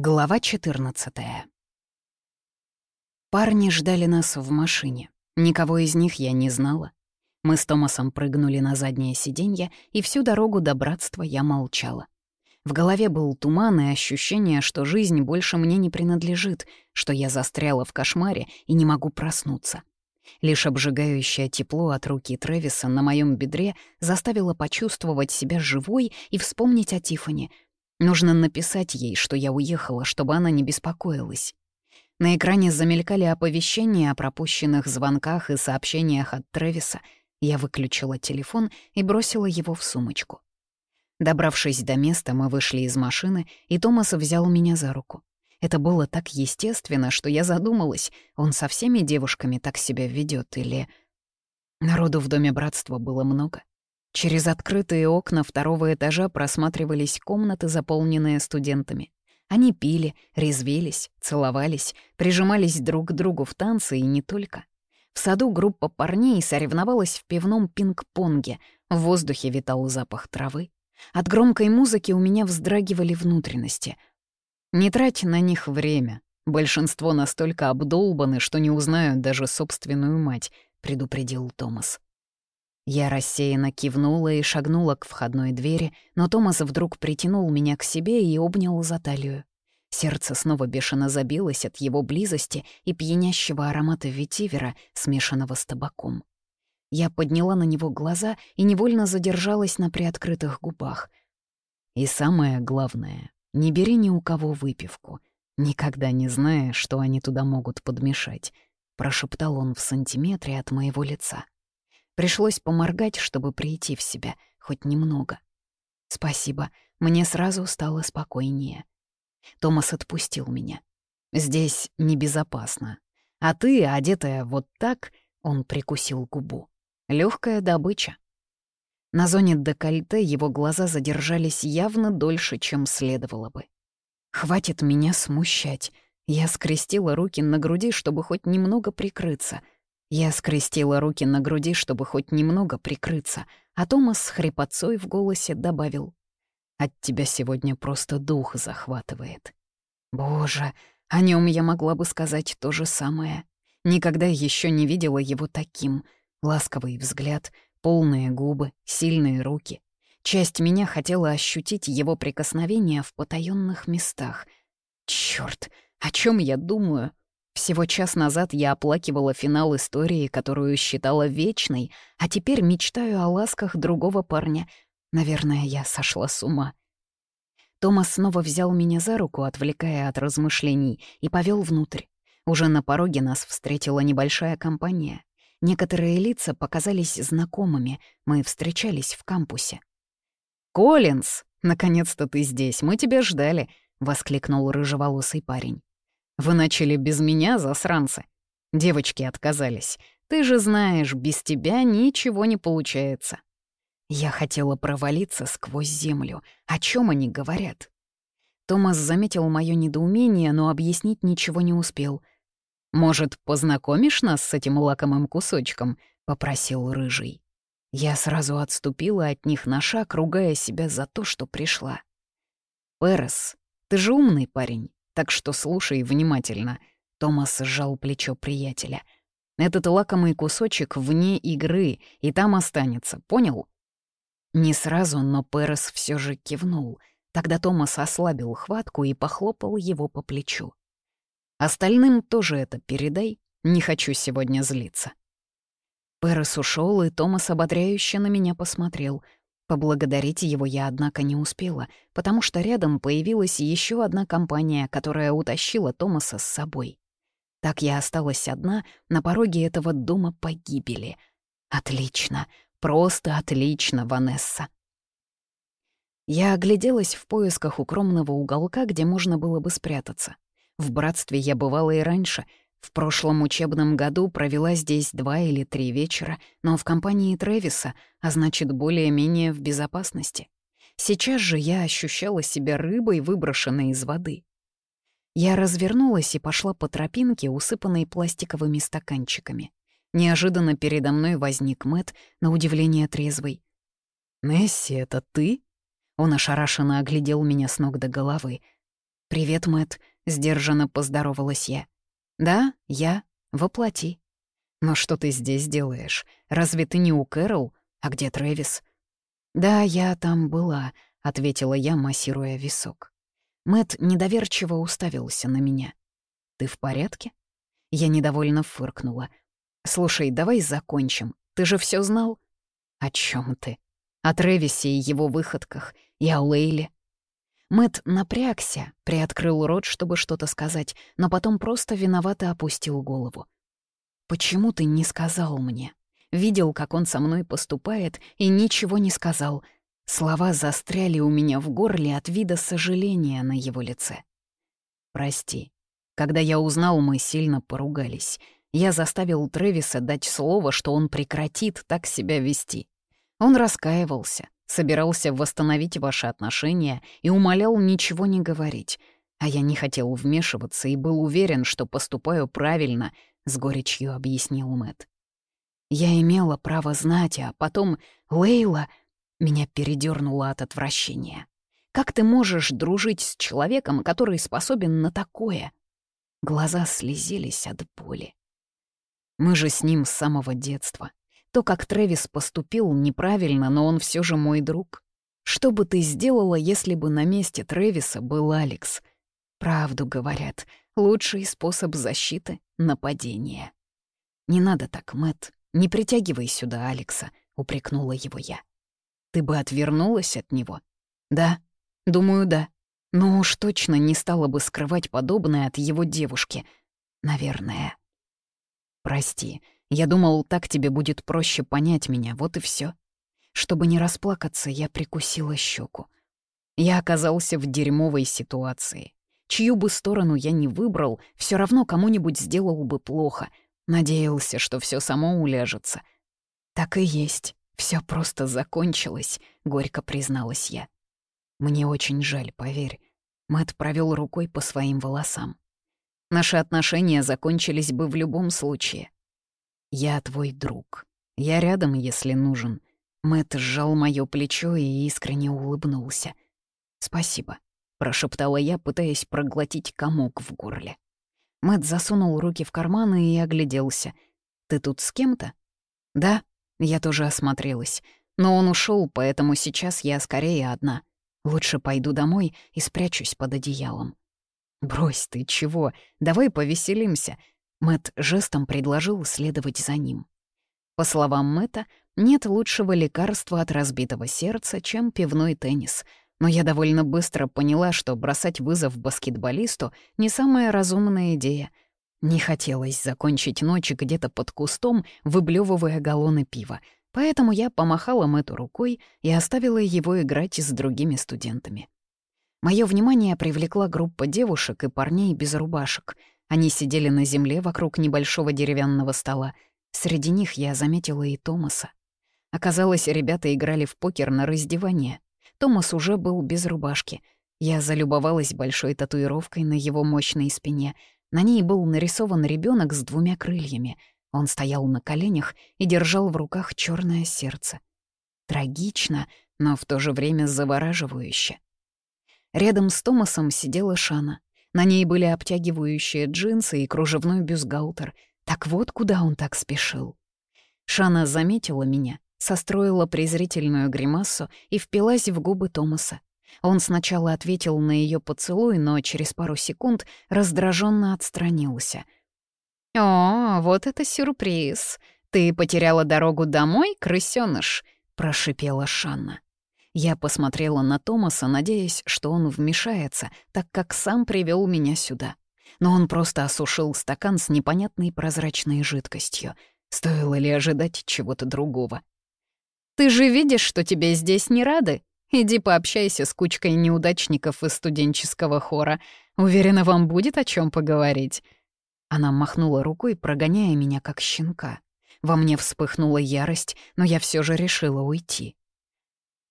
Глава 14 Парни ждали нас в машине. Никого из них я не знала. Мы с Томасом прыгнули на заднее сиденье, и всю дорогу до братства я молчала. В голове был туман и ощущение, что жизнь больше мне не принадлежит, что я застряла в кошмаре и не могу проснуться. Лишь обжигающее тепло от руки Трэвиса на моем бедре заставило почувствовать себя живой и вспомнить о Тифани — Нужно написать ей, что я уехала, чтобы она не беспокоилась. На экране замелькали оповещения о пропущенных звонках и сообщениях от Трэвиса. Я выключила телефон и бросила его в сумочку. Добравшись до места, мы вышли из машины, и Томас взял меня за руку. Это было так естественно, что я задумалась, он со всеми девушками так себя ведет или... Народу в Доме Братства было много. Через открытые окна второго этажа просматривались комнаты, заполненные студентами. Они пили, резвились, целовались, прижимались друг к другу в танцы и не только. В саду группа парней соревновалась в пивном пинг-понге, в воздухе витал запах травы. От громкой музыки у меня вздрагивали внутренности. Не трать на них время. Большинство настолько обдолбаны, что не узнают даже собственную мать, предупредил Томас. Я рассеянно кивнула и шагнула к входной двери, но Томас вдруг притянул меня к себе и обнял за талию. Сердце снова бешено забилось от его близости и пьянящего аромата ветивера, смешанного с табаком. Я подняла на него глаза и невольно задержалась на приоткрытых губах. И самое главное, не бери ни у кого выпивку, никогда не зная, что они туда могут подмешать, прошептал он в сантиметре от моего лица. Пришлось поморгать, чтобы прийти в себя, хоть немного. «Спасибо, мне сразу стало спокойнее». Томас отпустил меня. «Здесь небезопасно. А ты, одетая вот так...» — он прикусил губу. Легкая добыча». На зоне декольте его глаза задержались явно дольше, чем следовало бы. «Хватит меня смущать». Я скрестила руки на груди, чтобы хоть немного прикрыться — я скрестила руки на груди, чтобы хоть немного прикрыться, а Томас с хрипотцой в голосе добавил. «От тебя сегодня просто дух захватывает». Боже, о нем я могла бы сказать то же самое. Никогда еще не видела его таким. Ласковый взгляд, полные губы, сильные руки. Часть меня хотела ощутить его прикосновение в потаенных местах. Черт, о чем я думаю? Всего час назад я оплакивала финал истории, которую считала вечной, а теперь мечтаю о ласках другого парня. Наверное, я сошла с ума. Томас снова взял меня за руку, отвлекая от размышлений, и повел внутрь. Уже на пороге нас встретила небольшая компания. Некоторые лица показались знакомыми, мы встречались в кампусе. «Коллинз, наконец-то ты здесь, мы тебя ждали», — воскликнул рыжеволосый парень. Вы начали без меня, засранцы. Девочки отказались. Ты же знаешь, без тебя ничего не получается. Я хотела провалиться сквозь землю. О чем они говорят? Томас заметил мое недоумение, но объяснить ничего не успел. «Может, познакомишь нас с этим лакомым кусочком?» — попросил Рыжий. Я сразу отступила от них на шаг, ругая себя за то, что пришла. «Перес, ты же умный парень так что слушай внимательно». Томас сжал плечо приятеля. «Этот лакомый кусочек вне игры, и там останется, понял?» Не сразу, но Перес все же кивнул. Тогда Томас ослабил хватку и похлопал его по плечу. «Остальным тоже это передай, не хочу сегодня злиться». Перес ушел, и Томас ободряюще на меня посмотрел — Поблагодарить его я, однако, не успела, потому что рядом появилась еще одна компания, которая утащила Томаса с собой. Так я осталась одна на пороге этого дома погибели. Отлично, просто отлично, Ванесса. Я огляделась в поисках укромного уголка, где можно было бы спрятаться. В братстве я бывала и раньше — в прошлом учебном году провела здесь два или три вечера, но в компании Трэвиса, а значит, более-менее в безопасности. Сейчас же я ощущала себя рыбой, выброшенной из воды. Я развернулась и пошла по тропинке, усыпанной пластиковыми стаканчиками. Неожиданно передо мной возник Мэт, на удивление трезвый. «Несси, это ты?» Он ошарашенно оглядел меня с ног до головы. «Привет, Мэт, сдержанно поздоровалась я. «Да, я. Воплоти». «Но что ты здесь делаешь? Разве ты не у Кэрол? А где Трэвис?» «Да, я там была», — ответила я, массируя висок. Мэт недоверчиво уставился на меня. «Ты в порядке?» Я недовольно фыркнула. «Слушай, давай закончим. Ты же все знал?» «О чем ты?» «О Трэвисе и его выходках, и о Лейле». Мэт напрягся, приоткрыл рот, чтобы что-то сказать, но потом просто виновато опустил голову. «Почему ты не сказал мне?» Видел, как он со мной поступает, и ничего не сказал. Слова застряли у меня в горле от вида сожаления на его лице. «Прости. Когда я узнал, мы сильно поругались. Я заставил Трэвиса дать слово, что он прекратит так себя вести. Он раскаивался, собирался восстановить ваши отношения и умолял ничего не говорить. А я не хотел вмешиваться и был уверен, что поступаю правильно, — с горечью объяснил Мэт. Я имела право знать, а потом Лейла меня передернула от отвращения. Как ты можешь дружить с человеком, который способен на такое? Глаза слезились от боли. Мы же с ним с самого детства. То, как Трэвис поступил, неправильно, но он все же мой друг. Что бы ты сделала, если бы на месте Трэвиса был Алекс? Правду говорят, лучший способ защиты — нападение. Не надо так, Мэт. Не притягивай сюда Алекса, упрекнула его я. Ты бы отвернулась от него? Да, думаю, да. Но уж точно не стала бы скрывать подобное от его девушки. Наверное. Прости, я думал, так тебе будет проще понять меня, вот и все. Чтобы не расплакаться, я прикусила щеку. Я оказался в дерьмовой ситуации. Чью бы сторону я ни выбрал, все равно кому-нибудь сделал бы плохо. Надеялся, что все само уляжется. Так и есть. Все просто закончилось, горько призналась я. Мне очень жаль, поверь. Мэт провел рукой по своим волосам. Наши отношения закончились бы в любом случае. «Я твой друг. Я рядом, если нужен». Мэт сжал моё плечо и искренне улыбнулся. «Спасибо», — прошептала я, пытаясь проглотить комок в горле. Мэт засунул руки в карманы и огляделся. «Ты тут с кем-то?» «Да», — я тоже осмотрелась. Но он ушел, поэтому сейчас я скорее одна. Лучше пойду домой и спрячусь под одеялом. «Брось ты, чего? Давай повеселимся. Мэт жестом предложил следовать за ним. По словам Мэта, нет лучшего лекарства от разбитого сердца, чем пивной теннис. Но я довольно быстро поняла, что бросать вызов баскетболисту — не самая разумная идея. Не хотелось закончить ночь где-то под кустом, выблевывая галлоны пива, поэтому я помахала Мэту рукой и оставила его играть с другими студентами. Моё внимание привлекла группа девушек и парней без рубашек — они сидели на земле вокруг небольшого деревянного стола. Среди них я заметила и Томаса. Оказалось, ребята играли в покер на раздевание. Томас уже был без рубашки. Я залюбовалась большой татуировкой на его мощной спине. На ней был нарисован ребенок с двумя крыльями. Он стоял на коленях и держал в руках черное сердце. Трагично, но в то же время завораживающе. Рядом с Томасом сидела Шана. На ней были обтягивающие джинсы и кружевной бюстгальтер. Так вот, куда он так спешил. Шана заметила меня, состроила презрительную гримасу и впилась в губы Томаса. Он сначала ответил на ее поцелуй, но через пару секунд раздраженно отстранился. «О, вот это сюрприз! Ты потеряла дорогу домой, крысёныш?» — прошипела Шанна. Я посмотрела на Томаса, надеясь, что он вмешается, так как сам привел меня сюда. Но он просто осушил стакан с непонятной прозрачной жидкостью. Стоило ли ожидать чего-то другого? «Ты же видишь, что тебе здесь не рады? Иди пообщайся с кучкой неудачников из студенческого хора. Уверена, вам будет о чем поговорить». Она махнула рукой, прогоняя меня как щенка. Во мне вспыхнула ярость, но я все же решила уйти.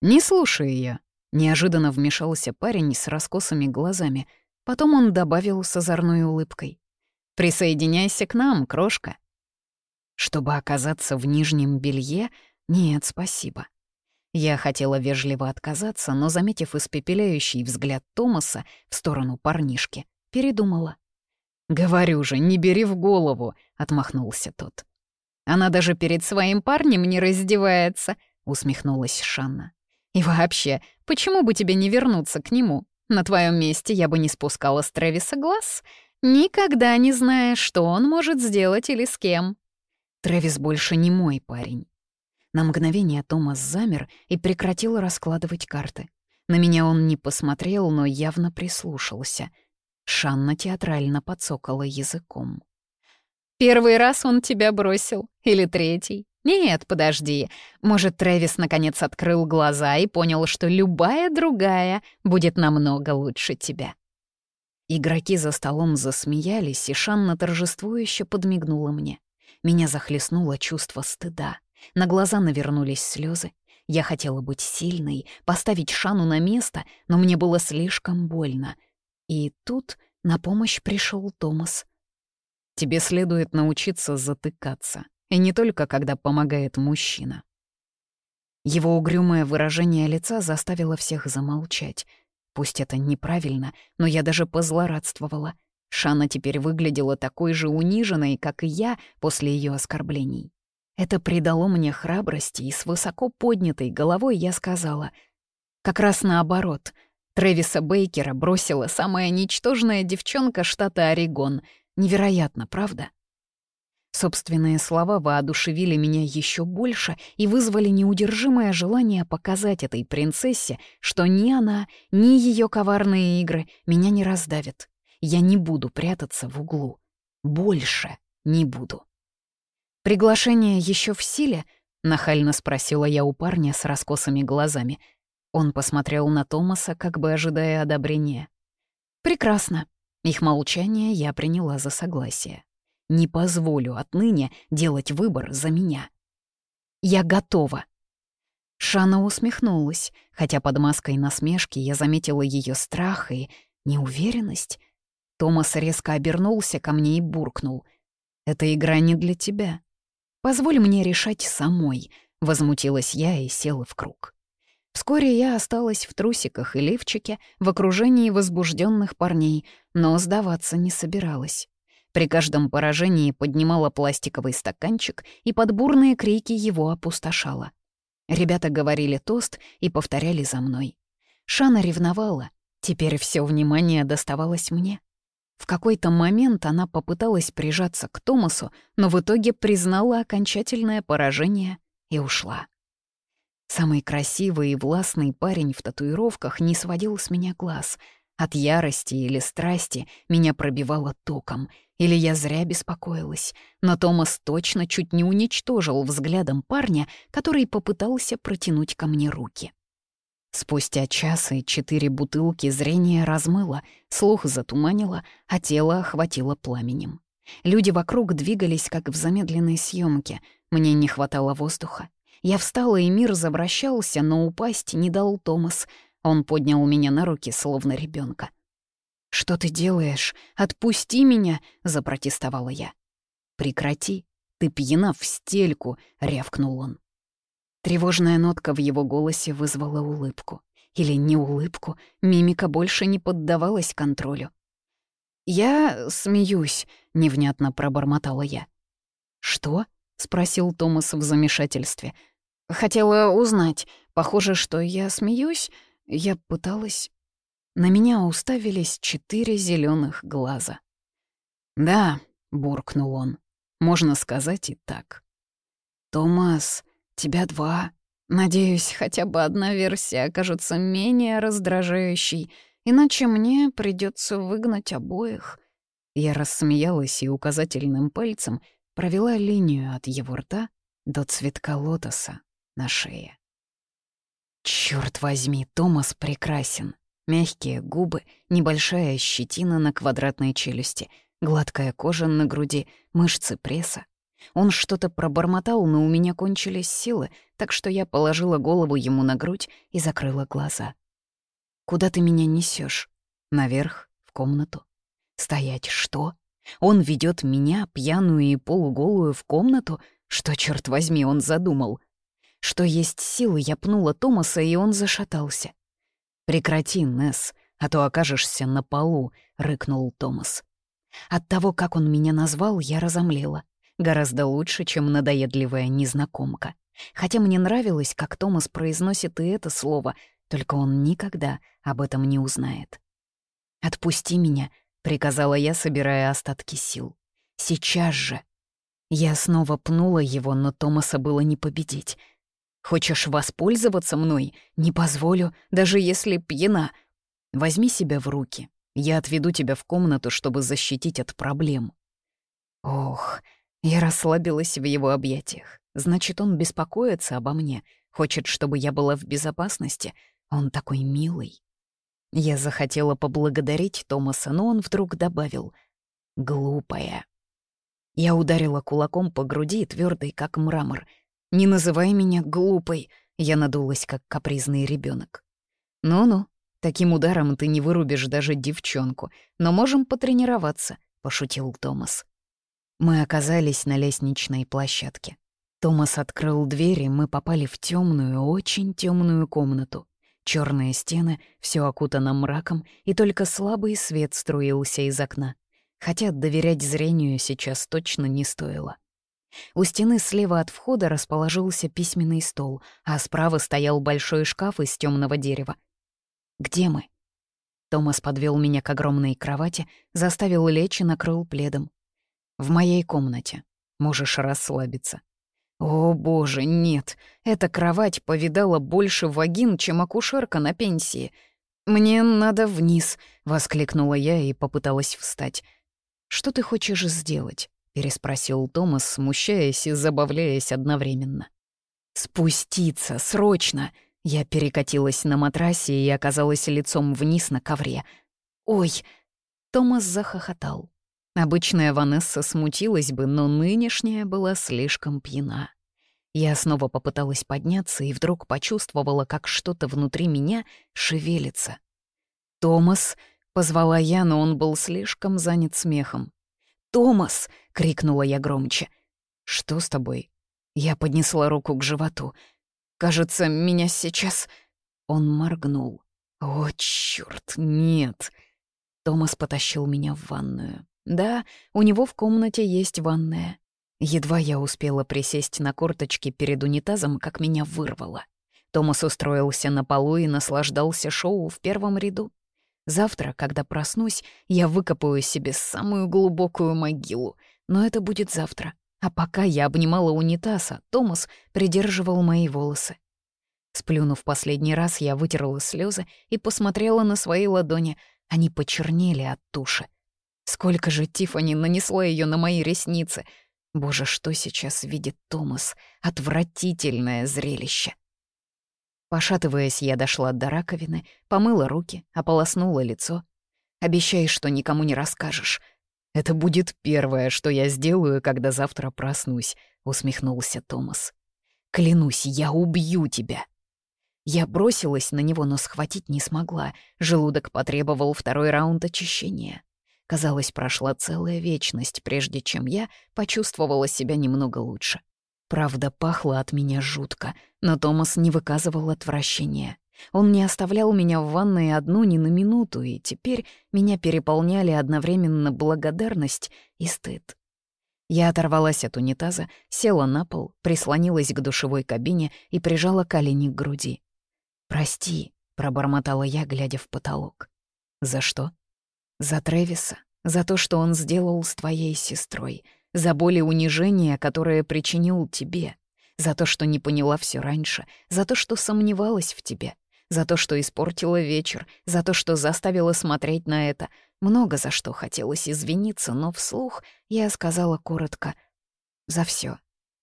«Не слушай ее. неожиданно вмешался парень с раскосыми глазами. Потом он добавил с озорной улыбкой. «Присоединяйся к нам, крошка». Чтобы оказаться в нижнем белье? Нет, спасибо. Я хотела вежливо отказаться, но, заметив испепеляющий взгляд Томаса в сторону парнишки, передумала. «Говорю же, не бери в голову», — отмахнулся тот. «Она даже перед своим парнем не раздевается», — усмехнулась Шанна. «И вообще, почему бы тебе не вернуться к нему? На твоем месте я бы не спускала с Трэвиса глаз. Никогда не знаешь, что он может сделать или с кем». Трэвис больше не мой парень. На мгновение Томас замер и прекратил раскладывать карты. На меня он не посмотрел, но явно прислушался — Шанна театрально подсокала языком. «Первый раз он тебя бросил? Или третий? Нет, подожди. Может, Трэвис наконец открыл глаза и понял, что любая другая будет намного лучше тебя». Игроки за столом засмеялись, и Шанна торжествующе подмигнула мне. Меня захлестнуло чувство стыда. На глаза навернулись слезы. Я хотела быть сильной, поставить Шану на место, но мне было слишком больно — и тут на помощь пришел Томас. «Тебе следует научиться затыкаться, и не только когда помогает мужчина». Его угрюмое выражение лица заставило всех замолчать. Пусть это неправильно, но я даже позлорадствовала. Шана теперь выглядела такой же униженной, как и я после ее оскорблений. Это придало мне храбрости, и с высоко поднятой головой я сказала, как раз наоборот — Трэвиса Бейкера бросила самая ничтожная девчонка штата Орегон. Невероятно, правда? Собственные слова воодушевили меня еще больше и вызвали неудержимое желание показать этой принцессе, что ни она, ни ее коварные игры меня не раздавят. Я не буду прятаться в углу. Больше не буду. «Приглашение еще в силе?» — нахально спросила я у парня с раскосыми глазами — он посмотрел на Томаса, как бы ожидая одобрения. «Прекрасно». Их молчание я приняла за согласие. Не позволю отныне делать выбор за меня. «Я готова». Шана усмехнулась, хотя под маской насмешки я заметила ее страх и неуверенность. Томас резко обернулся ко мне и буркнул. «Эта игра не для тебя. Позволь мне решать самой», — возмутилась я и села в круг. Вскоре я осталась в трусиках и лифчике в окружении возбужденных парней, но сдаваться не собиралась. При каждом поражении поднимала пластиковый стаканчик и под бурные крики его опустошала. Ребята говорили тост и повторяли за мной. Шана ревновала. Теперь все внимание доставалось мне. В какой-то момент она попыталась прижаться к Томасу, но в итоге признала окончательное поражение и ушла. Самый красивый и властный парень в татуировках не сводил с меня глаз. От ярости или страсти меня пробивало током, или я зря беспокоилась. Но Томас точно чуть не уничтожил взглядом парня, который попытался протянуть ко мне руки. Спустя час и четыре бутылки зрение размыло, слух затуманило, а тело охватило пламенем. Люди вокруг двигались, как в замедленной съемке. Мне не хватало воздуха. Я встала, и мир завращался, но упасть не дал Томас. Он поднял меня на руки, словно ребенка. «Что ты делаешь? Отпусти меня!» — запротестовала я. «Прекрати! Ты пьяна в стельку!» — рявкнул он. Тревожная нотка в его голосе вызвала улыбку. Или не улыбку, мимика больше не поддавалась контролю. «Я смеюсь», — невнятно пробормотала я. «Что?» — спросил Томас в замешательстве. Хотела узнать. Похоже, что я смеюсь. Я пыталась... На меня уставились четыре зеленых глаза. «Да», — буркнул он, — «можно сказать и так». «Томас, тебя два. Надеюсь, хотя бы одна версия окажется менее раздражающей, иначе мне придется выгнать обоих». Я рассмеялась и указательным пальцем провела линию от его рта до цветка лотоса на шее. Черт возьми, Томас прекрасен. Мягкие губы, небольшая щетина на квадратной челюсти, гладкая кожа на груди, мышцы пресса. Он что-то пробормотал, но у меня кончились силы, так что я положила голову ему на грудь и закрыла глаза. «Куда ты меня несешь? Наверх, в комнату? Стоять, что? Он ведет меня, пьяную и полуголую, в комнату? Что, черт возьми, он задумал? Что есть силы, я пнула Томаса, и он зашатался. «Прекрати, Несс, а то окажешься на полу», — рыкнул Томас. От того, как он меня назвал, я разомлела. Гораздо лучше, чем надоедливая незнакомка. Хотя мне нравилось, как Томас произносит и это слово, только он никогда об этом не узнает. «Отпусти меня», — приказала я, собирая остатки сил. «Сейчас же». Я снова пнула его, но Томаса было не победить. «Хочешь воспользоваться мной? Не позволю, даже если пьяна. Возьми себя в руки. Я отведу тебя в комнату, чтобы защитить от проблем». Ох, я расслабилась в его объятиях. Значит, он беспокоится обо мне, хочет, чтобы я была в безопасности. Он такой милый. Я захотела поблагодарить Томаса, но он вдруг добавил «глупая». Я ударила кулаком по груди, твердой, как мрамор. «Не называй меня глупой», — я надулась, как капризный ребенок. «Ну-ну, таким ударом ты не вырубишь даже девчонку, но можем потренироваться», — пошутил Томас. Мы оказались на лестничной площадке. Томас открыл дверь, и мы попали в темную, очень темную комнату. Черные стены, все окутано мраком, и только слабый свет струился из окна. Хотя доверять зрению сейчас точно не стоило. У стены слева от входа расположился письменный стол, а справа стоял большой шкаф из темного дерева. «Где мы?» Томас подвел меня к огромной кровати, заставил лечь и накрыл пледом. «В моей комнате. Можешь расслабиться. О, боже, нет. Эта кровать повидала больше вагин, чем акушерка на пенсии. «Мне надо вниз», — воскликнула я и попыталась встать. «Что ты хочешь сделать?» — переспросил Томас, смущаясь и забавляясь одновременно. «Спуститься, срочно!» Я перекатилась на матрасе и оказалась лицом вниз на ковре. «Ой!» Томас захохотал. Обычная Ванесса смутилась бы, но нынешняя была слишком пьяна. Я снова попыталась подняться и вдруг почувствовала, как что-то внутри меня шевелится. «Томас!» — позвала я, но он был слишком занят смехом. «Томас!» — крикнула я громче. «Что с тобой?» Я поднесла руку к животу. «Кажется, меня сейчас...» Он моргнул. «О, чёрт, нет!» Томас потащил меня в ванную. Да, у него в комнате есть ванная. Едва я успела присесть на корточки перед унитазом, как меня вырвало. Томас устроился на полу и наслаждался шоу в первом ряду. Завтра, когда проснусь, я выкопаю себе самую глубокую могилу, но это будет завтра. А пока я обнимала унитаз, а Томас придерживал мои волосы. Сплюнув последний раз, я вытерла слезы и посмотрела на свои ладони. Они почернели от туши. Сколько же Тифани нанесла ее на мои ресницы. Боже, что сейчас видит Томас? Отвратительное зрелище. Пошатываясь, я дошла до раковины, помыла руки, ополоснула лицо. «Обещай, что никому не расскажешь». «Это будет первое, что я сделаю, когда завтра проснусь», — усмехнулся Томас. «Клянусь, я убью тебя». Я бросилась на него, но схватить не смогла. Желудок потребовал второй раунд очищения. Казалось, прошла целая вечность, прежде чем я почувствовала себя немного лучше. Правда, пахло от меня жутко, но Томас не выказывал отвращения. Он не оставлял меня в ванной одну ни на минуту, и теперь меня переполняли одновременно благодарность и стыд. Я оторвалась от унитаза, села на пол, прислонилась к душевой кабине и прижала колени к груди. «Прости», — пробормотала я, глядя в потолок. «За что?» За Тревиса, за то, что он сделал с твоей сестрой, за боль и унижение, которое причинил тебе, за то, что не поняла все раньше, за то, что сомневалась в тебе, за то, что испортила вечер, за то, что заставила смотреть на это. Много за что хотелось извиниться, но вслух я сказала коротко «За все.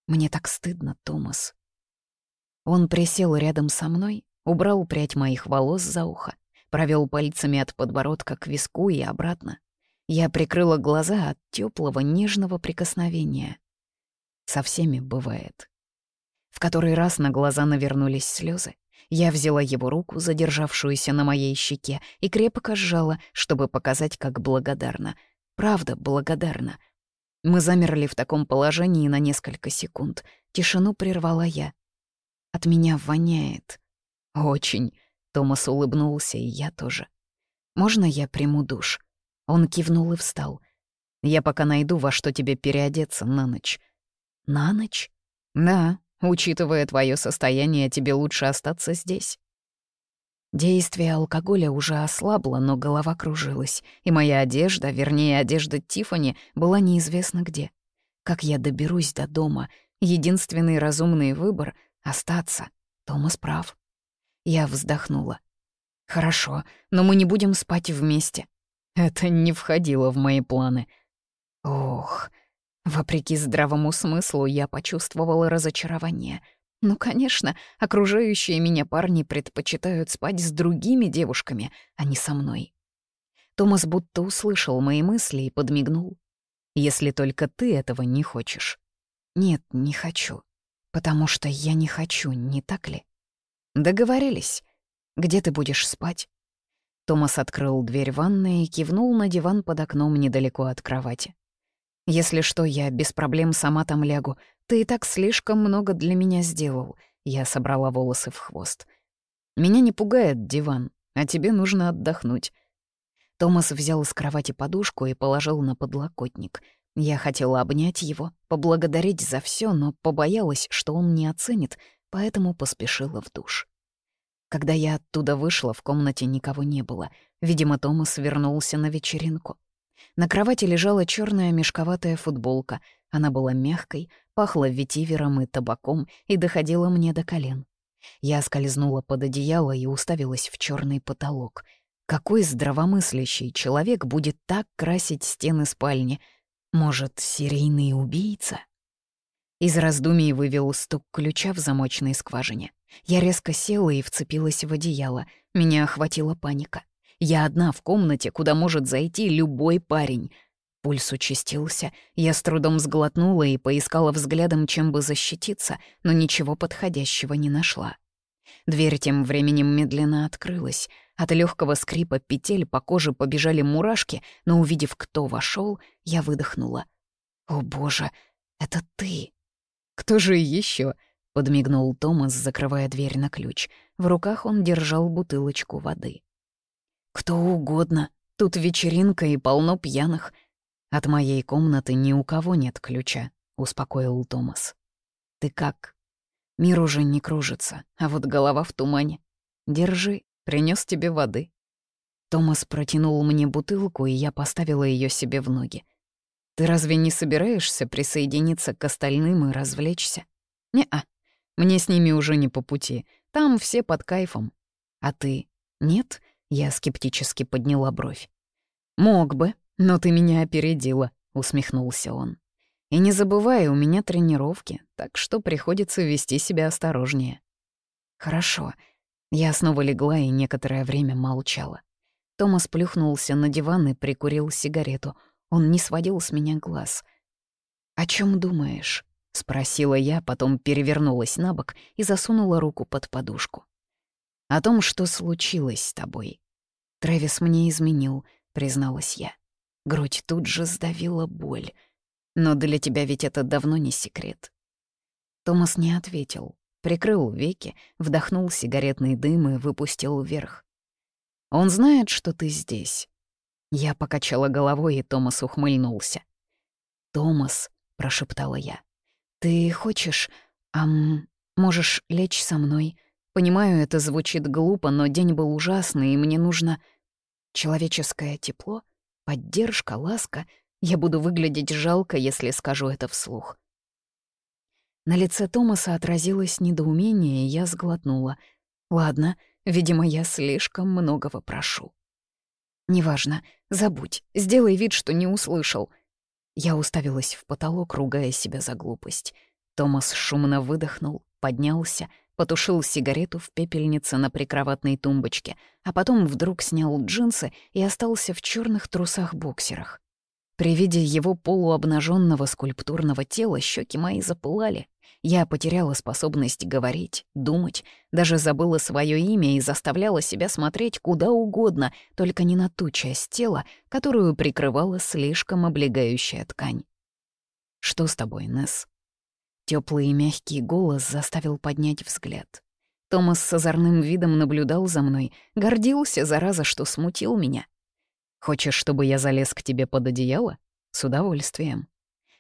Мне так стыдно, Томас». Он присел рядом со мной, убрал прядь моих волос за ухо, провел пальцами от подбородка к виску и обратно. Я прикрыла глаза от теплого нежного прикосновения. Со всеми бывает. В который раз на глаза навернулись слезы. Я взяла его руку, задержавшуюся на моей щеке, и крепко сжала, чтобы показать, как благодарна. Правда, благодарна. Мы замерли в таком положении на несколько секунд. Тишину прервала я. От меня воняет. Очень. Томас улыбнулся, и я тоже. «Можно я приму душ?» Он кивнул и встал. «Я пока найду, во что тебе переодеться на ночь». «На ночь?» «Да, учитывая твое состояние, тебе лучше остаться здесь». Действие алкоголя уже ослабло, но голова кружилась, и моя одежда, вернее, одежда Тифани, была неизвестно где. Как я доберусь до дома? Единственный разумный выбор — остаться. Томас прав. Я вздохнула. «Хорошо, но мы не будем спать вместе». Это не входило в мои планы. Ох, вопреки здравому смыслу я почувствовала разочарование. Ну, конечно, окружающие меня парни предпочитают спать с другими девушками, а не со мной. Томас будто услышал мои мысли и подмигнул. «Если только ты этого не хочешь». «Нет, не хочу. Потому что я не хочу, не так ли?» «Договорились. Где ты будешь спать?» Томас открыл дверь ванной и кивнул на диван под окном недалеко от кровати. «Если что, я без проблем сама там лягу. Ты и так слишком много для меня сделал». Я собрала волосы в хвост. «Меня не пугает диван, а тебе нужно отдохнуть». Томас взял с кровати подушку и положил на подлокотник. Я хотела обнять его, поблагодарить за все, но побоялась, что он не оценит, поэтому поспешила в душ. Когда я оттуда вышла, в комнате никого не было. Видимо, Томас вернулся на вечеринку. На кровати лежала черная мешковатая футболка. Она была мягкой, пахла ветивером и табаком и доходила мне до колен. Я скользнула под одеяло и уставилась в черный потолок. Какой здравомыслящий человек будет так красить стены спальни? Может, серийный убийца? Из раздумий вывел стук ключа в замочной скважине. Я резко села и вцепилась в одеяло. Меня охватила паника. Я одна в комнате, куда может зайти любой парень. Пульс участился, я с трудом сглотнула и поискала взглядом, чем бы защититься, но ничего подходящего не нашла. Дверь тем временем медленно открылась. От легкого скрипа петель по коже побежали мурашки, но, увидев, кто вошел, я выдохнула. «О боже, это ты!» «Кто же еще? Подмигнул Томас, закрывая дверь на ключ. В руках он держал бутылочку воды. «Кто угодно. Тут вечеринка и полно пьяных. От моей комнаты ни у кого нет ключа», — успокоил Томас. «Ты как?» «Мир уже не кружится, а вот голова в тумане. Держи, принес тебе воды». Томас протянул мне бутылку, и я поставила ее себе в ноги. «Ты разве не собираешься присоединиться к остальным и развлечься?» «Не-а», мне с ними уже не по пути. Там все под кайфом. А ты? Нет? Я скептически подняла бровь. Мог бы, но ты меня опередила, усмехнулся он. И не забывай, у меня тренировки, так что приходится вести себя осторожнее. Хорошо. Я снова легла и некоторое время молчала. Томас плюхнулся на диван и прикурил сигарету. Он не сводил с меня глаз. «О чем думаешь?» — спросила я, потом перевернулась на бок и засунула руку под подушку. «О том, что случилось с тобой. Трэвис мне изменил», — призналась я. Грудь тут же сдавила боль. «Но для тебя ведь это давно не секрет». Томас не ответил, прикрыл веки, вдохнул сигаретный дым и выпустил вверх. «Он знает, что ты здесь». Я покачала головой, и Томас ухмыльнулся. «Томас», — прошептала я, «Ты хочешь... Ам... Можешь лечь со мной? Понимаю, это звучит глупо, но день был ужасный, и мне нужно... Человеческое тепло, поддержка, ласка. Я буду выглядеть жалко, если скажу это вслух». На лице Томаса отразилось недоумение, и я сглотнула. «Ладно, видимо, я слишком многого прошу». «Неважно, забудь, сделай вид, что не услышал», я уставилась в потолок, ругая себя за глупость. Томас шумно выдохнул, поднялся, потушил сигарету в пепельнице на прикроватной тумбочке, а потом вдруг снял джинсы и остался в черных трусах-боксерах. При виде его полуобнаженного скульптурного тела щеки мои запылали. Я потеряла способность говорить, думать, даже забыла свое имя и заставляла себя смотреть куда угодно, только не на ту часть тела, которую прикрывала слишком облегающая ткань. «Что с тобой, Несс?» Теплый и мягкий голос заставил поднять взгляд. Томас с озорным видом наблюдал за мной, гордился, зараза, что смутил меня. «Хочешь, чтобы я залез к тебе под одеяло? С удовольствием».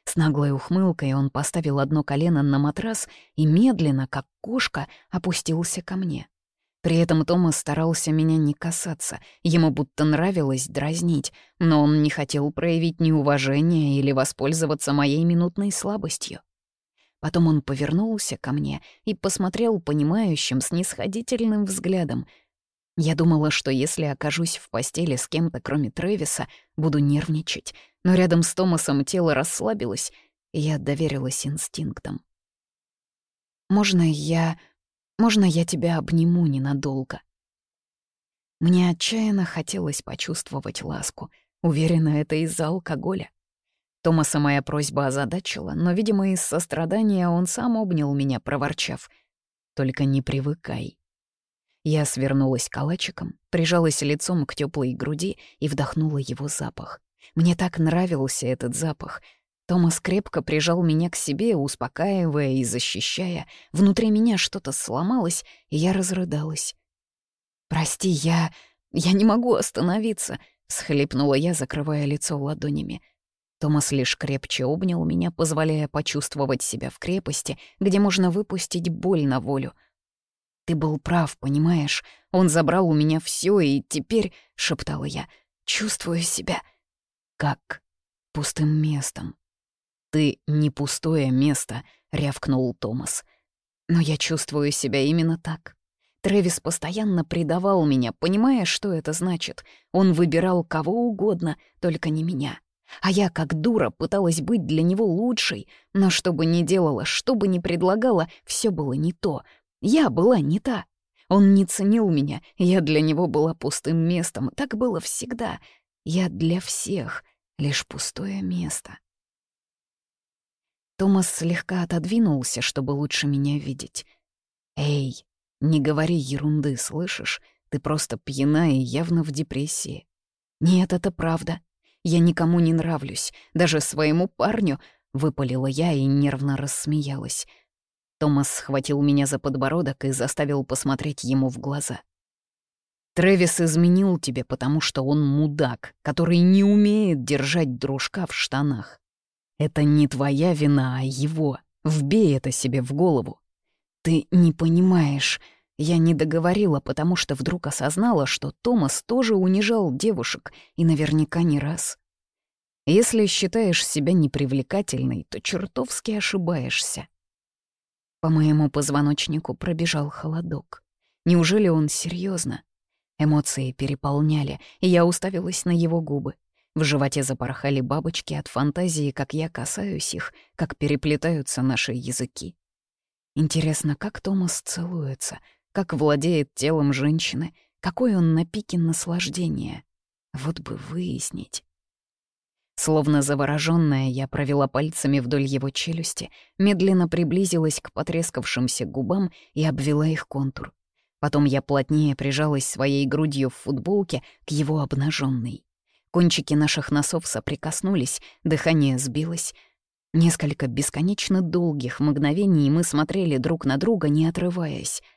С наглой ухмылкой он поставил одно колено на матрас и медленно, как кошка, опустился ко мне. При этом Томас старался меня не касаться, ему будто нравилось дразнить, но он не хотел проявить неуважение или воспользоваться моей минутной слабостью. Потом он повернулся ко мне и посмотрел понимающим, снисходительным взглядом. Я думала, что если окажусь в постели с кем-то, кроме Трэвиса, буду нервничать, но рядом с Томасом тело расслабилось, и я доверилась инстинктам. «Можно я... можно я тебя обниму ненадолго?» Мне отчаянно хотелось почувствовать ласку. Уверена, это из-за алкоголя. Томаса моя просьба озадачила, но, видимо, из сострадания он сам обнял меня, проворчав. «Только не привыкай». Я свернулась калачиком, прижалась лицом к теплой груди и вдохнула его запах. Мне так нравился этот запах. Томас крепко прижал меня к себе, успокаивая и защищая. Внутри меня что-то сломалось, и я разрыдалась. «Прости, я... я не могу остановиться», — схлипнула я, закрывая лицо ладонями. Томас лишь крепче обнял меня, позволяя почувствовать себя в крепости, где можно выпустить боль на волю. «Ты был прав, понимаешь? Он забрал у меня все, и теперь, — шептала я, — чувствую себя...» «Как? Пустым местом». «Ты не пустое место», — рявкнул Томас. «Но я чувствую себя именно так. Трэвис постоянно предавал меня, понимая, что это значит. Он выбирал кого угодно, только не меня». А я, как дура, пыталась быть для него лучшей, но что бы ни делала, что бы ни предлагала, все было не то. Я была не та. Он не ценил меня, я для него была пустым местом. Так было всегда. Я для всех, лишь пустое место. Томас слегка отодвинулся, чтобы лучше меня видеть. «Эй, не говори ерунды, слышишь? Ты просто пьяна и явно в депрессии». «Нет, это правда. Я никому не нравлюсь, даже своему парню», — выпалила я и нервно рассмеялась. Томас схватил меня за подбородок и заставил посмотреть ему в глаза. «Трэвис изменил тебе, потому что он мудак, который не умеет держать дружка в штанах. Это не твоя вина, а его. Вбей это себе в голову. Ты не понимаешь. Я не договорила, потому что вдруг осознала, что Томас тоже унижал девушек, и наверняка не раз. Если считаешь себя непривлекательной, то чертовски ошибаешься. По моему позвоночнику пробежал холодок. Неужели он серьезно? Эмоции переполняли, и я уставилась на его губы. В животе запорхали бабочки от фантазии, как я касаюсь их, как переплетаются наши языки. Интересно, как Томас целуется — как владеет телом женщины, какой он на пике наслаждения. Вот бы выяснить. Словно заворожённая, я провела пальцами вдоль его челюсти, медленно приблизилась к потрескавшимся губам и обвела их контур. Потом я плотнее прижалась своей грудью в футболке к его обнаженной. Кончики наших носов соприкоснулись, дыхание сбилось. Несколько бесконечно долгих мгновений мы смотрели друг на друга, не отрываясь —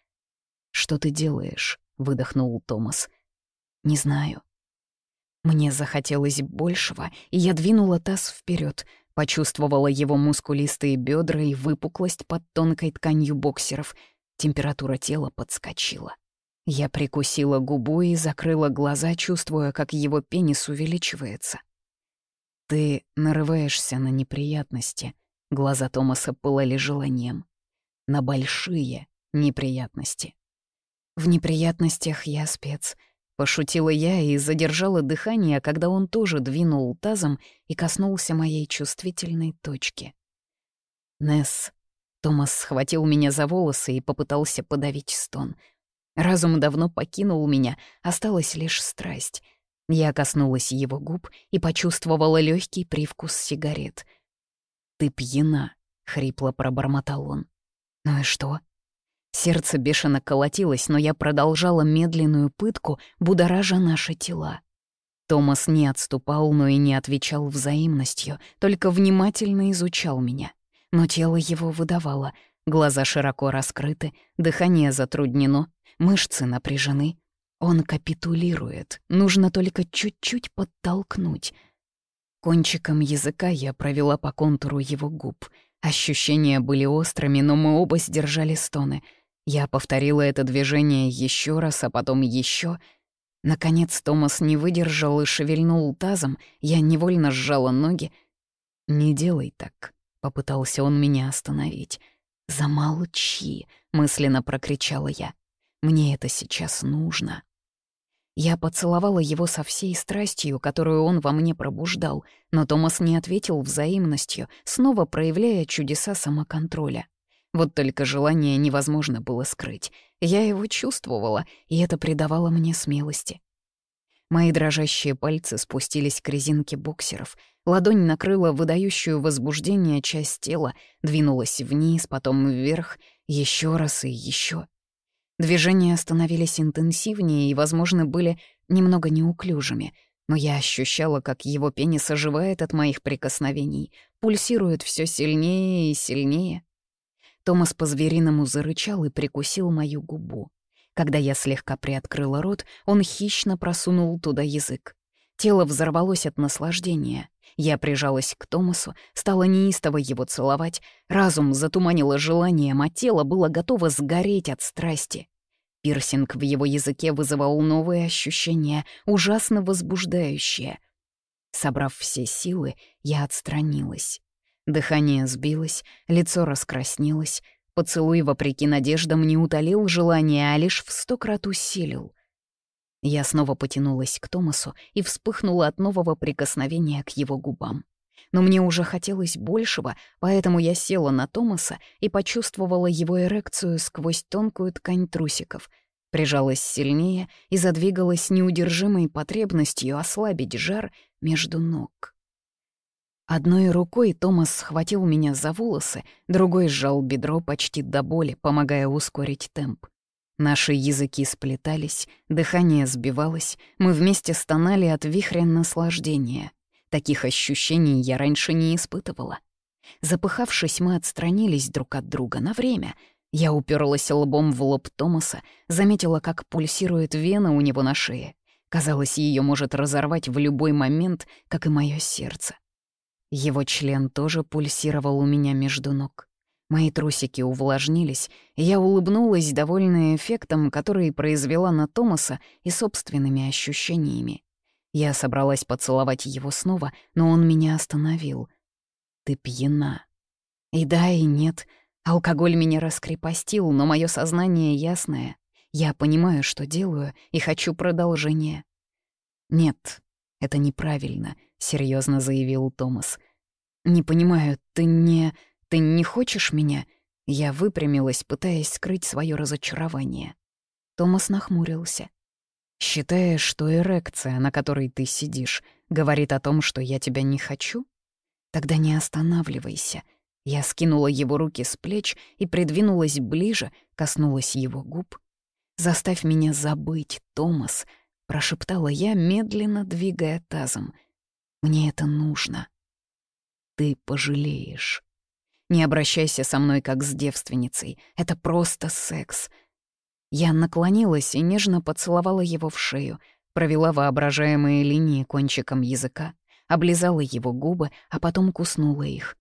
«Что ты делаешь?» — выдохнул Томас. «Не знаю». Мне захотелось большего, и я двинула таз вперед, почувствовала его мускулистые бедра и выпуклость под тонкой тканью боксеров. Температура тела подскочила. Я прикусила губу и закрыла глаза, чувствуя, как его пенис увеличивается. «Ты нарываешься на неприятности», — глаза Томаса пылали желанием. «На большие неприятности». В неприятностях я спец. Пошутила я и задержала дыхание, когда он тоже двинул тазом и коснулся моей чувствительной точки. «Несс». Томас схватил меня за волосы и попытался подавить стон. Разум давно покинул меня, осталась лишь страсть. Я коснулась его губ и почувствовала легкий привкус сигарет. «Ты пьяна», — хрипло пробормотал он. «Ну и что?» Сердце бешено колотилось, но я продолжала медленную пытку, будоража наши тела. Томас не отступал, но и не отвечал взаимностью, только внимательно изучал меня. но тело его выдавало. Глаза широко раскрыты, дыхание затруднено, мышцы напряжены. Он капитулирует, нужно только чуть-чуть подтолкнуть. Кончиком языка я провела по контуру его губ. Ощущения были острыми, но мы оба сдержали стоны. Я повторила это движение еще раз, а потом еще. Наконец Томас не выдержал и шевельнул тазом, я невольно сжала ноги. «Не делай так», — попытался он меня остановить. «Замолчи», — мысленно прокричала я. «Мне это сейчас нужно». Я поцеловала его со всей страстью, которую он во мне пробуждал, но Томас не ответил взаимностью, снова проявляя чудеса самоконтроля. Вот только желание невозможно было скрыть. Я его чувствовала, и это придавало мне смелости. Мои дрожащие пальцы спустились к резинке боксеров. Ладонь накрыла выдающую возбуждение часть тела, двинулась вниз, потом вверх, еще раз и еще. Движения становились интенсивнее и, возможно, были немного неуклюжими, но я ощущала, как его пенис оживает от моих прикосновений, пульсирует все сильнее и сильнее. Томас по-звериному зарычал и прикусил мою губу. Когда я слегка приоткрыла рот, он хищно просунул туда язык. Тело взорвалось от наслаждения. Я прижалась к Томасу, стала неистово его целовать, разум затуманило желанием, а тело было готово сгореть от страсти. Пирсинг в его языке вызывал новые ощущения, ужасно возбуждающие. Собрав все силы, я отстранилась. Дыхание сбилось, лицо раскраснелось, поцелуй, вопреки надеждам, не утолил желание, а лишь в сто крат усилил. Я снова потянулась к Томасу и вспыхнула от нового прикосновения к его губам. Но мне уже хотелось большего, поэтому я села на Томаса и почувствовала его эрекцию сквозь тонкую ткань трусиков, прижалась сильнее и задвигалась неудержимой потребностью ослабить жар между ног. Одной рукой Томас схватил меня за волосы, другой сжал бедро почти до боли, помогая ускорить темп. Наши языки сплетались, дыхание сбивалось, мы вместе стонали от вихря наслаждения. Таких ощущений я раньше не испытывала. Запыхавшись, мы отстранились друг от друга на время. Я уперлась лбом в лоб Томаса, заметила, как пульсирует вена у него на шее. Казалось, ее может разорвать в любой момент, как и мое сердце. Его член тоже пульсировал у меня между ног. Мои трусики увлажнились, и я улыбнулась, довольная эффектом, который произвела на Томаса и собственными ощущениями. Я собралась поцеловать его снова, но он меня остановил. «Ты пьяна». И да, и нет. Алкоголь меня раскрепостил, но мое сознание ясное. Я понимаю, что делаю, и хочу продолжения. «Нет, это неправильно», — серьезно заявил Томас. «Не понимаю, ты не...» «Ты не хочешь меня?» Я выпрямилась, пытаясь скрыть свое разочарование. Томас нахмурился. «Считаешь, что эрекция, на которой ты сидишь, говорит о том, что я тебя не хочу? Тогда не останавливайся». Я скинула его руки с плеч и придвинулась ближе, коснулась его губ. «Заставь меня забыть, Томас», — прошептала я, медленно двигая тазом. «Мне это нужно». «Ты пожалеешь». Не обращайся со мной как с девственницей. Это просто секс. Я наклонилась и нежно поцеловала его в шею, провела воображаемые линии кончиком языка, облизала его губы, а потом куснула их.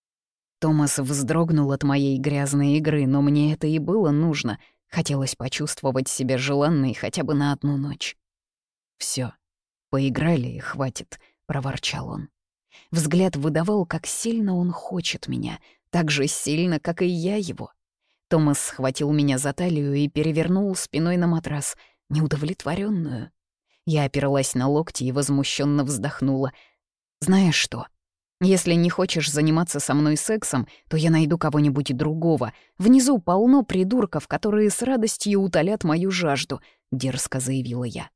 Томас вздрогнул от моей грязной игры, но мне это и было нужно. Хотелось почувствовать себя желанной хотя бы на одну ночь. Все, поиграли и хватит», — проворчал он. Взгляд выдавал, как сильно он хочет меня, так же сильно, как и я его. Томас схватил меня за талию и перевернул спиной на матрас, неудовлетворенную. Я опиралась на локти и возмущенно вздохнула. «Знаешь что? Если не хочешь заниматься со мной сексом, то я найду кого-нибудь другого. Внизу полно придурков, которые с радостью утолят мою жажду», — дерзко заявила я.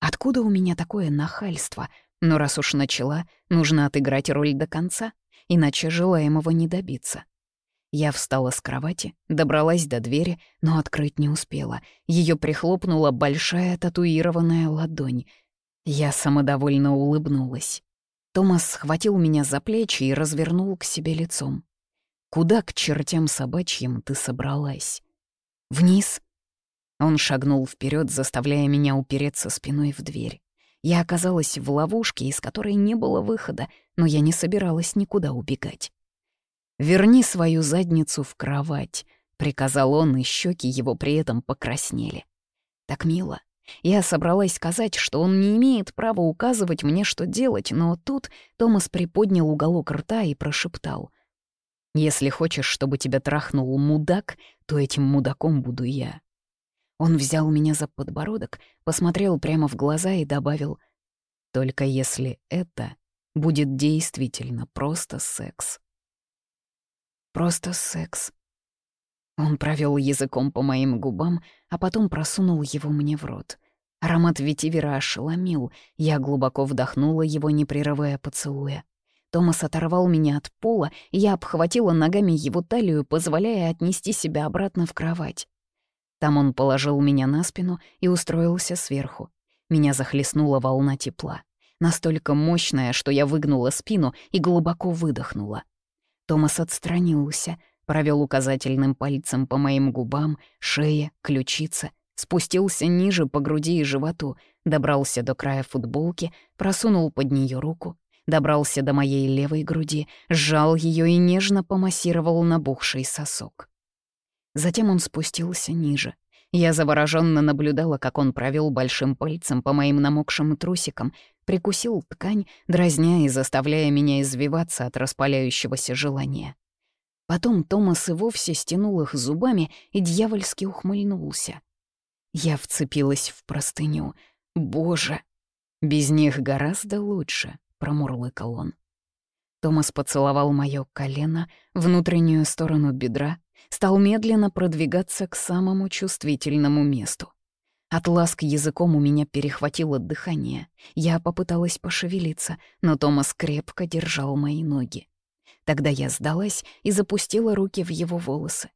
«Откуда у меня такое нахальство? Но раз уж начала, нужно отыграть роль до конца» иначе желаемого не добиться. Я встала с кровати, добралась до двери, но открыть не успела. Ее прихлопнула большая татуированная ладонь. Я самодовольно улыбнулась. Томас схватил меня за плечи и развернул к себе лицом. Куда к чертям собачьим ты собралась? Вниз?» Он шагнул вперед, заставляя меня упереться спиной в дверь. Я оказалась в ловушке, из которой не было выхода, но я не собиралась никуда убегать. «Верни свою задницу в кровать», — приказал он, и щеки его при этом покраснели. Так мило. Я собралась сказать, что он не имеет права указывать мне, что делать, но тут Томас приподнял уголок рта и прошептал. «Если хочешь, чтобы тебя трахнул мудак, то этим мудаком буду я». Он взял меня за подбородок, посмотрел прямо в глаза и добавил, «Только если это будет действительно просто секс». Просто секс. Он провел языком по моим губам, а потом просунул его мне в рот. Аромат ветивера ошеломил, я глубоко вдохнула его, не прерывая поцелуя. Томас оторвал меня от пола, и я обхватила ногами его талию, позволяя отнести себя обратно в кровать. Там он положил меня на спину и устроился сверху. Меня захлестнула волна тепла, настолько мощная, что я выгнула спину и глубоко выдохнула. Томас отстранился, провел указательным пальцем по моим губам, шее, ключице, спустился ниже по груди и животу, добрался до края футболки, просунул под нее руку, добрался до моей левой груди, сжал ее и нежно помассировал набухший сосок. Затем он спустился ниже. Я завороженно наблюдала, как он провел большим пальцем по моим намокшим трусикам, прикусил ткань, дразня и заставляя меня извиваться от распаляющегося желания. Потом Томас и вовсе стянул их зубами и дьявольски ухмыльнулся. Я вцепилась в простыню. «Боже! Без них гораздо лучше», — промурлыкал он. Томас поцеловал моё колено, внутреннюю сторону бедра, стал медленно продвигаться к самому чувствительному месту. От ласк языком у меня перехватило дыхание. Я попыталась пошевелиться, но Томас крепко держал мои ноги. Тогда я сдалась и запустила руки в его волосы.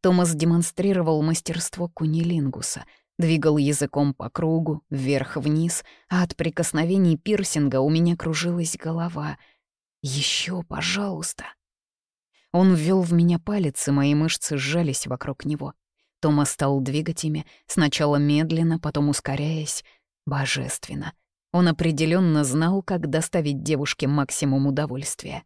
Томас демонстрировал мастерство кунилингуса, двигал языком по кругу, вверх-вниз, а от прикосновений пирсинга у меня кружилась голова. Еще, пожалуйста!» Он ввел в меня палец, и мои мышцы сжались вокруг него. Тома стал двигать ими, сначала медленно, потом ускоряясь. Божественно. Он определенно знал, как доставить девушке максимум удовольствия.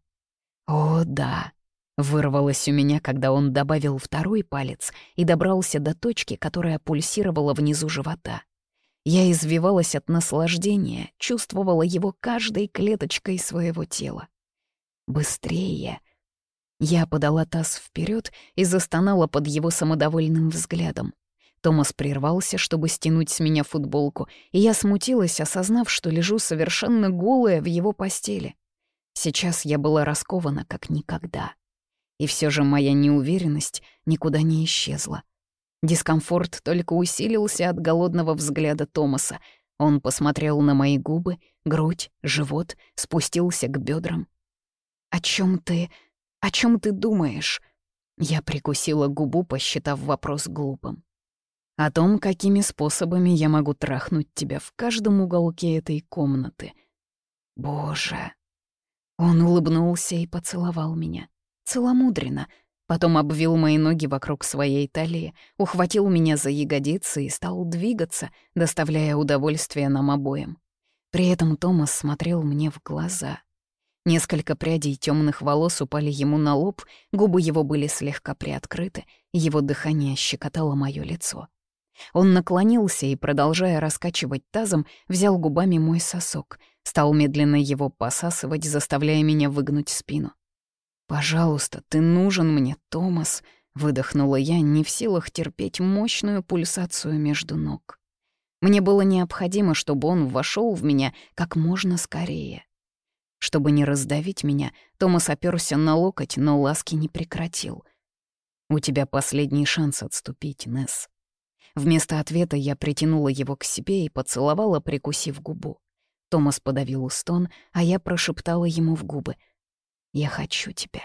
«О, да!» — вырвалось у меня, когда он добавил второй палец и добрался до точки, которая пульсировала внизу живота. Я извивалась от наслаждения, чувствовала его каждой клеточкой своего тела. «Быстрее!» Я подала таз вперед и застонала под его самодовольным взглядом. Томас прервался, чтобы стянуть с меня футболку, и я смутилась, осознав, что лежу совершенно голая в его постели. Сейчас я была раскована как никогда. И все же моя неуверенность никуда не исчезла. Дискомфорт только усилился от голодного взгляда Томаса. Он посмотрел на мои губы, грудь, живот, спустился к бедрам. «О чем ты?» «О чем ты думаешь?» Я прикусила губу, посчитав вопрос глупым. «О том, какими способами я могу трахнуть тебя в каждом уголке этой комнаты». «Боже!» Он улыбнулся и поцеловал меня. Целомудренно. Потом обвил мои ноги вокруг своей талии, ухватил меня за ягодицы и стал двигаться, доставляя удовольствие нам обоим. При этом Томас смотрел мне в глаза. Несколько прядей темных волос упали ему на лоб, губы его были слегка приоткрыты, его дыхание щекотало мое лицо. Он наклонился и, продолжая раскачивать тазом, взял губами мой сосок, стал медленно его посасывать, заставляя меня выгнуть спину. «Пожалуйста, ты нужен мне, Томас», — выдохнула я, не в силах терпеть мощную пульсацию между ног. Мне было необходимо, чтобы он вошел в меня как можно скорее. Чтобы не раздавить меня, Томас оперся на локоть, но ласки не прекратил. «У тебя последний шанс отступить, Несс». Вместо ответа я притянула его к себе и поцеловала, прикусив губу. Томас подавил стон, а я прошептала ему в губы. «Я хочу тебя».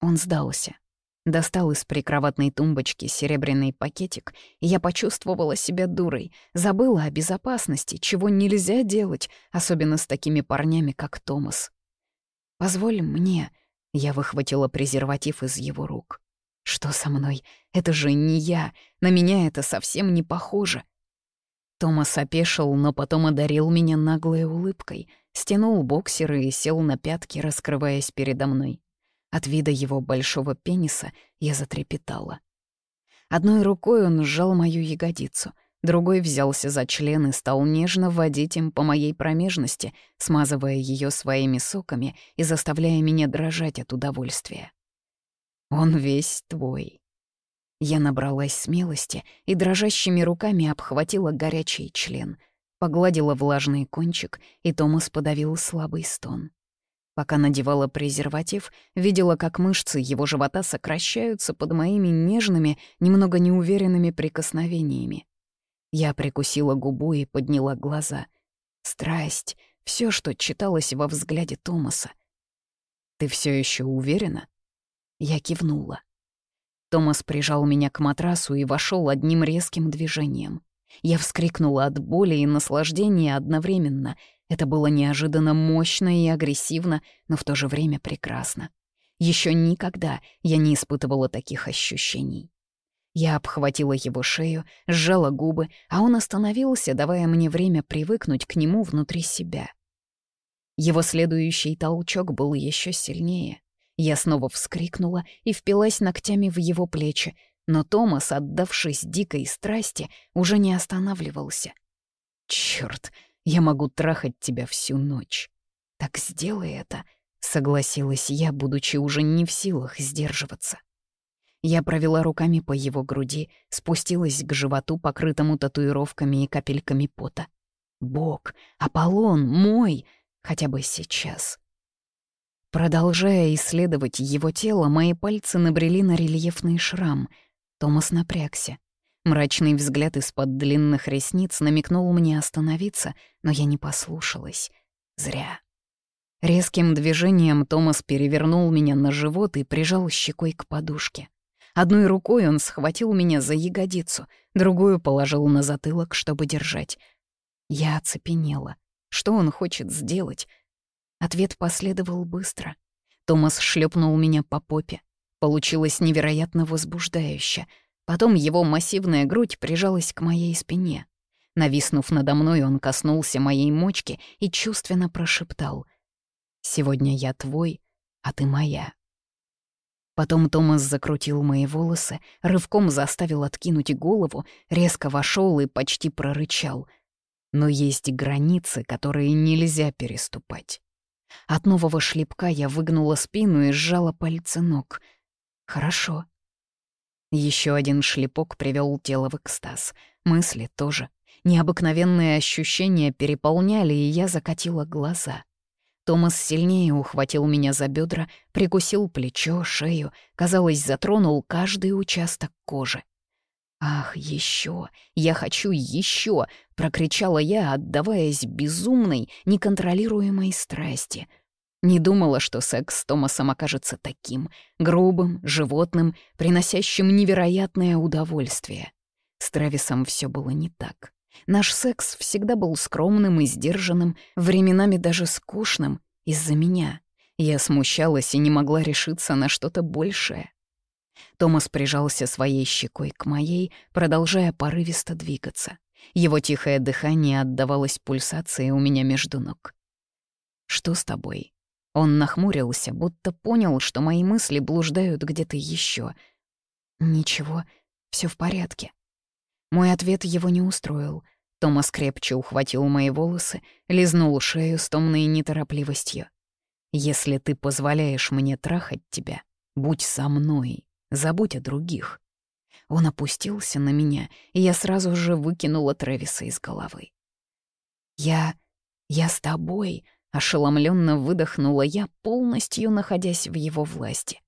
Он сдался. Достал из прикроватной тумбочки серебряный пакетик, и я почувствовала себя дурой, забыла о безопасности, чего нельзя делать, особенно с такими парнями, как Томас. «Позволь мне», Я выхватила презерватив из его рук. Что со мной? Это же не я. На меня это совсем не похоже. Томас опешил, но потом одарил меня наглой улыбкой, стянул боксеры и сел на пятки, раскрываясь передо мной. От вида его большого пениса я затрепетала. Одной рукой он сжал мою ягодицу, другой взялся за член и стал нежно водить им по моей промежности, смазывая ее своими соками и заставляя меня дрожать от удовольствия. «Он весь твой», я набралась смелости и дрожащими руками обхватила горячий член, погладила влажный кончик, и Томас подавил слабый стон. Пока надевала презерватив, видела, как мышцы его живота сокращаются под моими нежными, немного неуверенными прикосновениями. Я прикусила губу и подняла глаза. Страсть — все, что читалось во взгляде Томаса. «Ты все еще уверена?» Я кивнула. Томас прижал меня к матрасу и вошел одним резким движением. Я вскрикнула от боли и наслаждения одновременно. Это было неожиданно мощно и агрессивно, но в то же время прекрасно. Еще никогда я не испытывала таких ощущений. Я обхватила его шею, сжала губы, а он остановился, давая мне время привыкнуть к нему внутри себя. Его следующий толчок был еще сильнее. Я снова вскрикнула и впилась ногтями в его плечи, но Томас, отдавшись дикой страсти, уже не останавливался. «Чёрт, я могу трахать тебя всю ночь». «Так сделай это», — согласилась я, будучи уже не в силах сдерживаться. Я провела руками по его груди, спустилась к животу, покрытому татуировками и капельками пота. «Бог, Аполлон, мой!» хотя бы сейчас. Продолжая исследовать его тело, мои пальцы набрели на рельефный шрам. Томас напрягся. Мрачный взгляд из-под длинных ресниц намекнул мне остановиться, но я не послушалась. Зря. Резким движением Томас перевернул меня на живот и прижал щекой к подушке. Одной рукой он схватил меня за ягодицу, другую положил на затылок, чтобы держать. Я оцепенела. Что он хочет сделать? Ответ последовал быстро. Томас шлепнул меня по попе. Получилось невероятно возбуждающе. Потом его массивная грудь прижалась к моей спине. Нависнув надо мной, он коснулся моей мочки и чувственно прошептал. «Сегодня я твой, а ты моя». Потом Томас закрутил мои волосы, рывком заставил откинуть голову, резко вошел и почти прорычал. Но есть границы, которые нельзя переступать. От нового шлепка я выгнула спину и сжала пальцы ног. Хорошо. Еще один шлепок привел тело в экстаз. Мысли тоже. Необыкновенные ощущения переполняли, и я закатила глаза. Томас сильнее ухватил меня за бедра, прикусил плечо, шею, казалось, затронул каждый участок кожи. «Ах, еще! Я хочу еще!» — прокричала я, отдаваясь безумной, неконтролируемой страсти. Не думала, что секс с Томасом окажется таким — грубым, животным, приносящим невероятное удовольствие. С Трэвисом все было не так. Наш секс всегда был скромным и сдержанным, временами даже скучным, из-за меня. Я смущалась и не могла решиться на что-то большее. Томас прижался своей щекой к моей, продолжая порывисто двигаться. Его тихое дыхание отдавалось пульсации у меня между ног. «Что с тобой?» Он нахмурился, будто понял, что мои мысли блуждают где-то еще. «Ничего, все в порядке». Мой ответ его не устроил. Томас крепче ухватил мои волосы, лизнул шею с томной неторопливостью. «Если ты позволяешь мне трахать тебя, будь со мной, Забудь о других. Он опустился на меня, и я сразу же выкинула Трэвиса из головы. «Я... я с тобой», — ошеломленно выдохнула я, полностью находясь в его власти.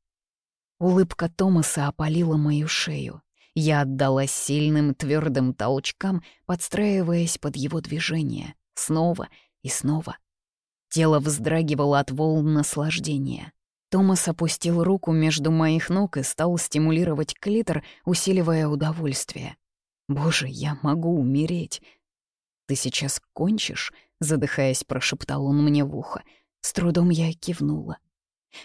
Улыбка Томаса опалила мою шею. Я отдалась сильным твердым толчкам, подстраиваясь под его движение. Снова и снова. Тело вздрагивало от волн наслаждения. Томас опустил руку между моих ног и стал стимулировать клитор, усиливая удовольствие. «Боже, я могу умереть!» «Ты сейчас кончишь?» — задыхаясь, прошептал он мне в ухо. С трудом я кивнула.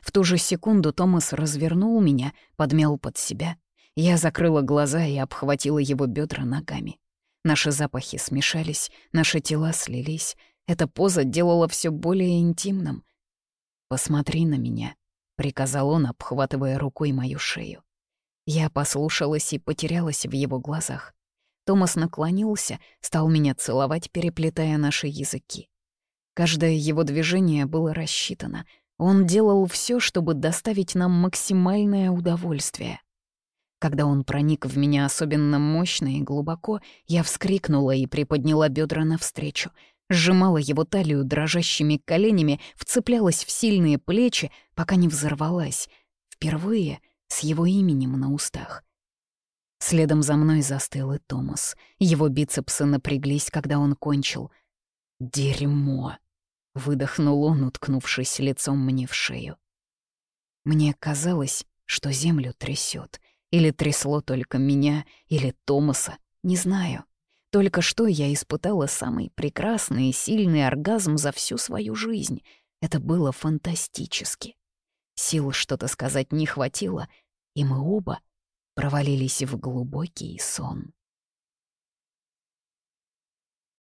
В ту же секунду Томас развернул меня, подмял под себя. Я закрыла глаза и обхватила его бедра ногами. Наши запахи смешались, наши тела слились. Эта поза делала все более интимным. «Посмотри на меня», — приказал он, обхватывая рукой мою шею. Я послушалась и потерялась в его глазах. Томас наклонился, стал меня целовать, переплетая наши языки. Каждое его движение было рассчитано. Он делал все, чтобы доставить нам максимальное удовольствие. Когда он проник в меня особенно мощно и глубоко, я вскрикнула и приподняла бедра навстречу, сжимала его талию дрожащими коленями, вцеплялась в сильные плечи, пока не взорвалась. Впервые с его именем на устах. Следом за мной застыл и Томас. Его бицепсы напряглись, когда он кончил. «Дерьмо!» — выдохнул он, уткнувшись лицом мне в шею. Мне казалось, что землю трясет, Или трясло только меня, или Томаса, не знаю. Только что я испытала самый прекрасный и сильный оргазм за всю свою жизнь. Это было фантастически. Сил что-то сказать не хватило, и мы оба провалились в глубокий сон.